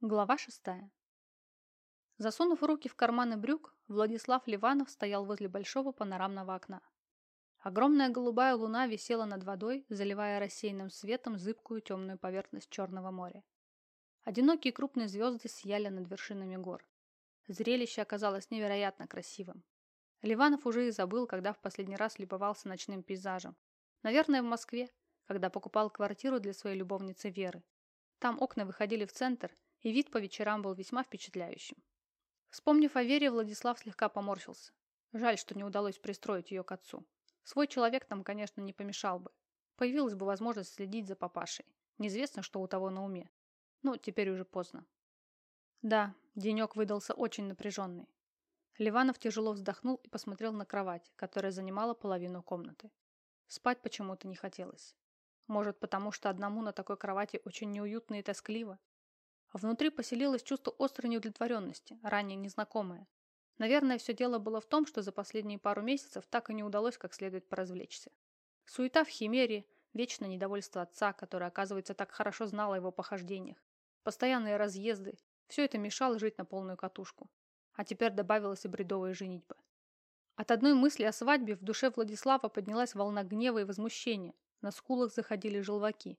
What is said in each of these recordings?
Глава шестая. Засунув руки в карманы брюк, Владислав Ливанов стоял возле большого панорамного окна. Огромная голубая луна висела над водой, заливая рассеянным светом зыбкую темную поверхность Черного моря. Одинокие крупные звезды сияли над вершинами гор. Зрелище оказалось невероятно красивым. Ливанов уже и забыл, когда в последний раз любовался ночным пейзажем. Наверное, в Москве, когда покупал квартиру для своей любовницы Веры. Там окна выходили в центр – и вид по вечерам был весьма впечатляющим. Вспомнив о Вере, Владислав слегка поморщился. Жаль, что не удалось пристроить ее к отцу. Свой человек там, конечно, не помешал бы. Появилась бы возможность следить за папашей. Неизвестно, что у того на уме. Но теперь уже поздно. Да, денек выдался очень напряженный. Ливанов тяжело вздохнул и посмотрел на кровать, которая занимала половину комнаты. Спать почему-то не хотелось. Может, потому что одному на такой кровати очень неуютно и тоскливо? А внутри поселилось чувство острой неудовлетворенности, ранее незнакомое. Наверное, все дело было в том, что за последние пару месяцев так и не удалось как следует поразвлечься. Суета в химере, вечное недовольство отца, который, оказывается, так хорошо знал о его похождениях, постоянные разъезды – все это мешало жить на полную катушку. А теперь добавилась и бредовая женитьба. От одной мысли о свадьбе в душе Владислава поднялась волна гнева и возмущения. На скулах заходили желваки.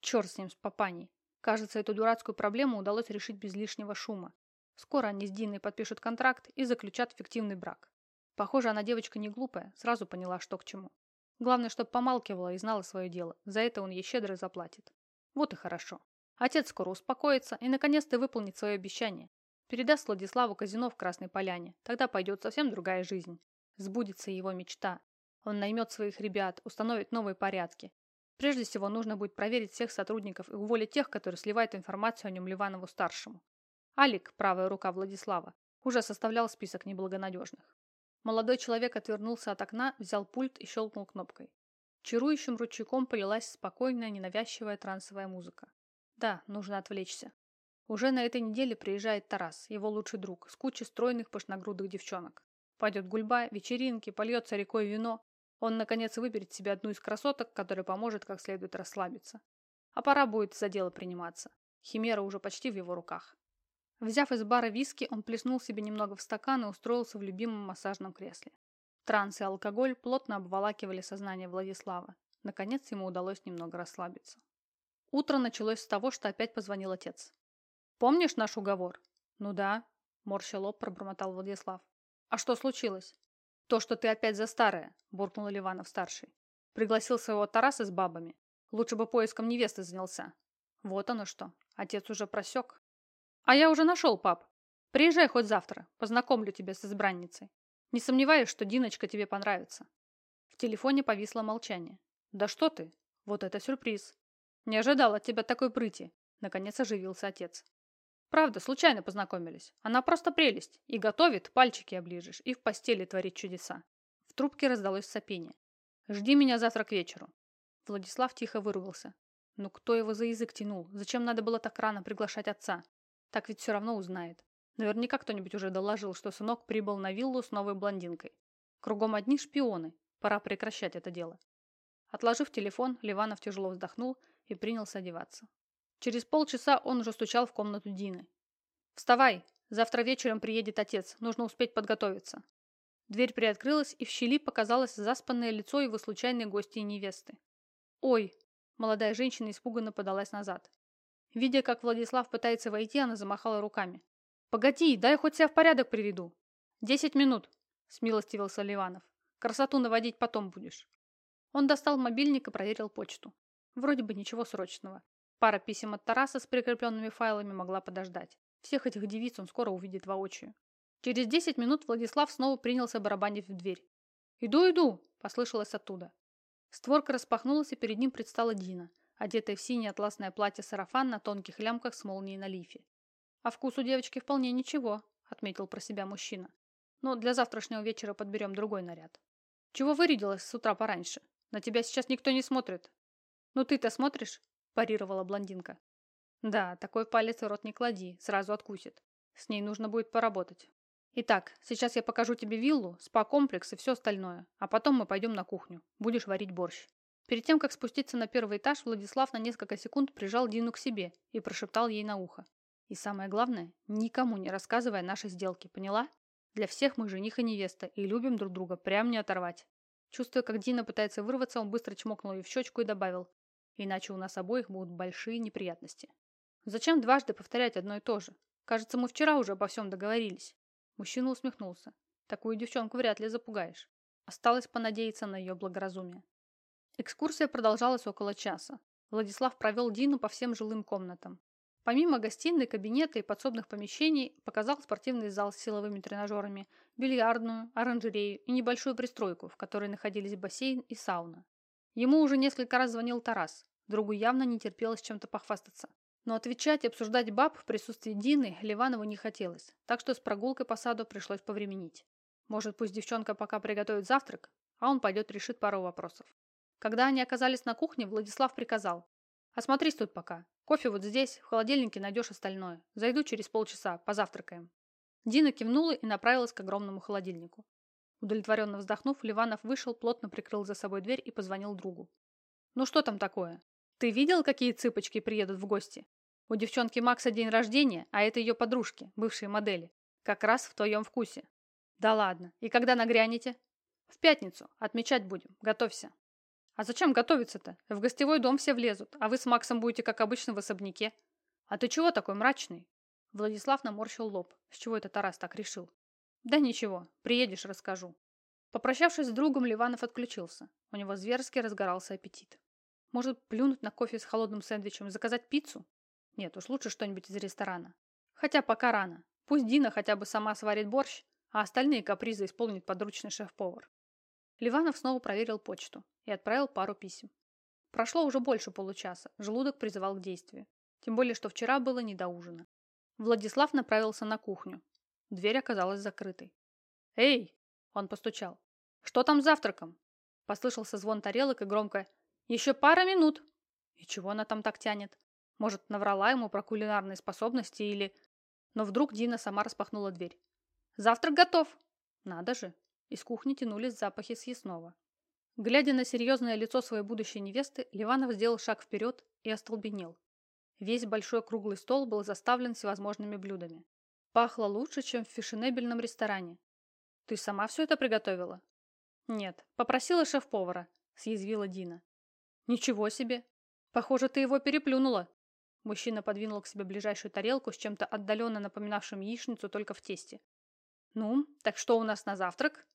Черт с ним, с папаней. Кажется, эту дурацкую проблему удалось решить без лишнего шума. Скоро они с Диной подпишут контракт и заключат фиктивный брак. Похоже, она девочка не глупая, сразу поняла, что к чему. Главное, чтобы помалкивала и знала свое дело. За это он ей щедро заплатит. Вот и хорошо. Отец скоро успокоится и наконец-то выполнит свое обещание. Передаст Владиславу казино в Красной Поляне. Тогда пойдет совсем другая жизнь. Сбудется его мечта. Он наймет своих ребят, установит новые порядки. Прежде всего, нужно будет проверить всех сотрудников и уволить тех, которые сливают информацию о нем Ливанову-старшему. Алик, правая рука Владислава, уже составлял список неблагонадежных. Молодой человек отвернулся от окна, взял пульт и щелкнул кнопкой. Чарующим ручейком полилась спокойная, ненавязчивая трансовая музыка. Да, нужно отвлечься. Уже на этой неделе приезжает Тарас, его лучший друг, с кучей стройных пышногрудых девчонок. Пойдет гульба, вечеринки, польется рекой вино, он, наконец, выберет себе одну из красоток, которая поможет как следует расслабиться. А пора будет за дело приниматься. Химера уже почти в его руках. Взяв из бара виски, он плеснул себе немного в стакан и устроился в любимом массажном кресле. Транс и алкоголь плотно обволакивали сознание Владислава. Наконец ему удалось немного расслабиться. Утро началось с того, что опять позвонил отец. «Помнишь наш уговор?» «Ну да», – морща лоб пробормотал Владислав. «А что случилось?» «То, что ты опять за старое», – буркнул Ливанов-старший. «Пригласил своего Тараса с бабами. Лучше бы поиском невесты занялся». «Вот оно что. Отец уже просек». «А я уже нашел, пап. Приезжай хоть завтра. Познакомлю тебя с избранницей. Не сомневаюсь, что Диночка тебе понравится». В телефоне повисло молчание. «Да что ты? Вот это сюрприз. Не ожидал от тебя такой прыти». Наконец оживился отец. Правда, случайно познакомились. Она просто прелесть. И готовит, пальчики оближешь, и в постели творит чудеса. В трубке раздалось сопение. «Жди меня завтра к вечеру». Владислав тихо выругался. Ну кто его за язык тянул? Зачем надо было так рано приглашать отца? Так ведь все равно узнает. Наверняка кто-нибудь уже доложил, что сынок прибыл на виллу с новой блондинкой. Кругом одни шпионы. Пора прекращать это дело. Отложив телефон, Ливанов тяжело вздохнул и принялся одеваться. Через полчаса он уже стучал в комнату Дины. «Вставай! Завтра вечером приедет отец. Нужно успеть подготовиться». Дверь приоткрылась, и в щели показалось заспанное лицо его случайной гости и невесты. «Ой!» Молодая женщина испуганно подалась назад. Видя, как Владислав пытается войти, она замахала руками. «Погоди, дай хоть себя в порядок приведу». «Десять минут», – смилостивился Ливанов. «Красоту наводить потом будешь». Он достал мобильник и проверил почту. Вроде бы ничего срочного. Пара писем от Тараса с прикрепленными файлами могла подождать. Всех этих девиц он скоро увидит воочию. Через 10 минут Владислав снова принялся барабанить в дверь. «Иду, иду!» – послышалось оттуда. Створка распахнулась, и перед ним предстала Дина, одетая в синее атласное платье-сарафан на тонких лямках с молнией на лифе. «А вкус у девочки вполне ничего», – отметил про себя мужчина. «Но для завтрашнего вечера подберем другой наряд». «Чего вырядилась с утра пораньше? На тебя сейчас никто не смотрит». «Ну ты-то смотришь?» Парировала блондинка. Да, такой палец в рот не клади, сразу откусит. С ней нужно будет поработать. Итак, сейчас я покажу тебе виллу, спа-комплекс и все остальное, а потом мы пойдем на кухню. Будешь варить борщ. Перед тем, как спуститься на первый этаж, Владислав на несколько секунд прижал Дину к себе и прошептал ей на ухо. И самое главное, никому не рассказывай о нашей сделке, поняла? Для всех мы жених и невеста и любим друг друга, прям не оторвать. Чувствуя, как Дина пытается вырваться, он быстро чмокнул ее в щечку и добавил, иначе у нас обоих будут большие неприятности. Зачем дважды повторять одно и то же? Кажется, мы вчера уже обо всем договорились. Мужчина усмехнулся. Такую девчонку вряд ли запугаешь. Осталось понадеяться на ее благоразумие. Экскурсия продолжалась около часа. Владислав провел Дину по всем жилым комнатам. Помимо гостиной, кабинета и подсобных помещений, показал спортивный зал с силовыми тренажерами, бильярдную, оранжерею и небольшую пристройку, в которой находились бассейн и сауна. Ему уже несколько раз звонил Тарас. Другу явно не терпелось чем-то похвастаться. Но отвечать и обсуждать баб в присутствии Дины Ливанову не хотелось, так что с прогулкой по саду пришлось повременить. Может, пусть девчонка пока приготовит завтрак, а он пойдет решит пару вопросов. Когда они оказались на кухне, Владислав приказал. «Осмотрись тут пока. Кофе вот здесь, в холодильнике найдешь остальное. Зайду через полчаса, позавтракаем». Дина кивнула и направилась к огромному холодильнику. Удовлетворенно вздохнув, Ливанов вышел, плотно прикрыл за собой дверь и позвонил другу. «Ну что там такое? Ты видел, какие цыпочки приедут в гости? У девчонки Макса день рождения, а это ее подружки, бывшие модели. Как раз в твоем вкусе». «Да ладно. И когда нагрянете?» «В пятницу. Отмечать будем. Готовься». А зачем готовиться-то? В гостевой дом все влезут, а вы с Максом будете, как обычно, в особняке. А ты чего такой мрачный? Владислав наморщил лоб. С чего это Тарас так решил? Да ничего, приедешь, расскажу. Попрощавшись с другом, Ливанов отключился. У него зверски разгорался аппетит. Может, плюнуть на кофе с холодным сэндвичем заказать пиццу? Нет, уж лучше что-нибудь из ресторана. Хотя пока рано. Пусть Дина хотя бы сама сварит борщ, а остальные капризы исполнит подручный шеф-повар. Ливанов снова проверил почту и отправил пару писем. Прошло уже больше получаса, желудок призывал к действию. Тем более, что вчера было не до ужина. Владислав направился на кухню. Дверь оказалась закрытой. «Эй!» – он постучал. «Что там с завтраком?» Послышался звон тарелок и громко «Еще пара минут!» И чего она там так тянет? Может, наврала ему про кулинарные способности или... Но вдруг Дина сама распахнула дверь. «Завтрак готов!» «Надо же!» Из кухни тянулись запахи съестного. Глядя на серьезное лицо своей будущей невесты, Ливанов сделал шаг вперед и остолбенел. Весь большой круглый стол был заставлен всевозможными блюдами. Пахло лучше, чем в фешенебельном ресторане. «Ты сама все это приготовила?» «Нет, попросила шеф-повара», – съязвила Дина. «Ничего себе! Похоже, ты его переплюнула!» Мужчина подвинул к себе ближайшую тарелку с чем-то отдаленно напоминавшим яичницу только в тесте. «Ну, так что у нас на завтрак?»